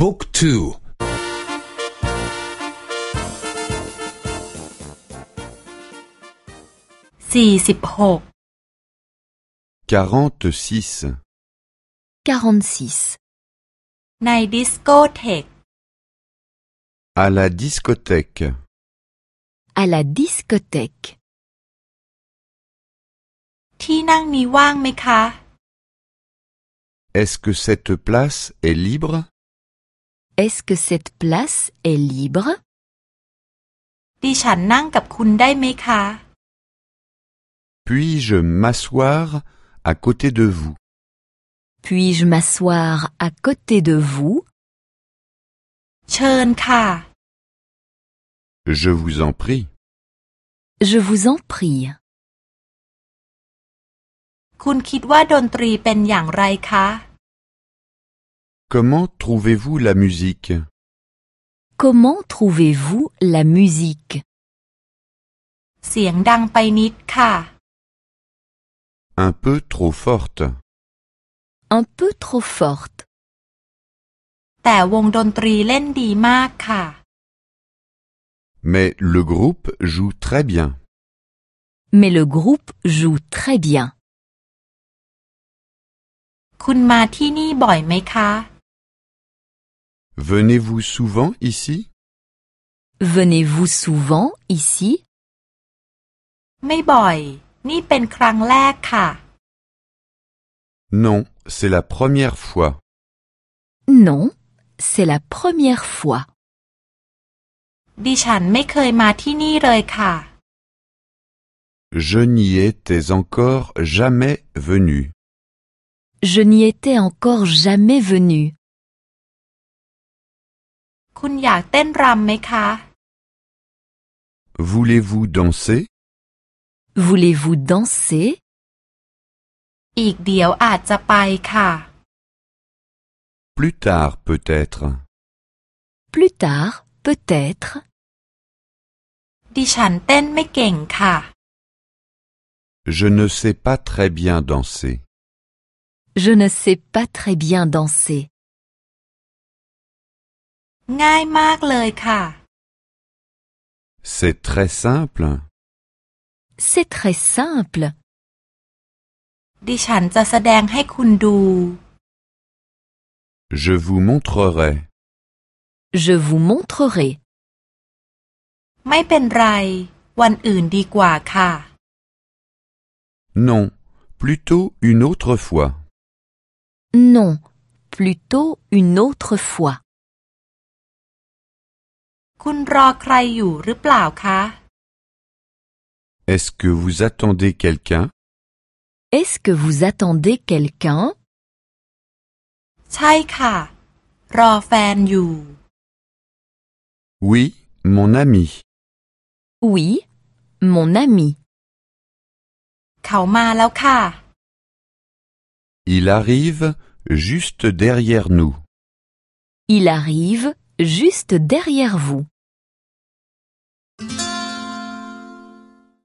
บุ๊กทู สี่สิบหก 46. ในดิสโกเทก À la discothèque. À la discothèque. ที่นั่งนี้ว่างไหมคะ Est-ce que cette place est libre Est-ce que cette place est libre ดิฉันนั่งกับคุณได้ไหมคะ Puis-je m'asseoir à côté de vous Puis-je m'asseoir à côté de vous เชิญค่ะ Je vous en prie. Je vous en prie. คุณคิดว่าดนตรีเป็นอย่างไรคะ Comment trouvez-vous la musique? Comment trouvez-vous la musique? Un peu trop forte Un peu trop forte mais le groupe joue très bien. Mais le groupe joue très bien. Venez-vous souvent ici Venez-vous souvent ici ไม่บ่อย นี่เป็นครั้งแรกค่ะ Non, c'est la première fois. Non, c'est la première fois. ดิฉันไม่เคยมาที่นี่เลยค่ะ Je n'y étais encore jamais venu. Je n'y étais encore jamais venu. คุณอยากเต้นรำไหมคะ Voulez-vous danser Voulez-vous danser อีกเดี๋ยวอาจจะไปค่ะ Plus tard peut-être. Plus tard, peut-être. ดิฉันเต้นไม่เก่งค่ะ Je ne sais pas très bien danser. Je ne sais pas très bien danser. ง่ายมากเลยค่ะ C'est très simple. C'est très simple. ดิฉันจะแสดงให้คุณดู Je vous montrerai. Je vous montrerai. ไม่เป็นไร วันอื่นดีกว่าค่ะ Non, plutôt une autre fois. Non, plutôt une autre fois. คุณรอใครอยู่หรือเปล่าคะ Est-ce que vous attendez quelqu'un Est-ce que vous attendez quelqu'un ใช่ค่ะ รอแฟนอยู่ Oui, mon ami. Oui, mon ami. เขามาแล้วค่ะ Il arrive juste derrière nous. Il arrive juste derrière vous.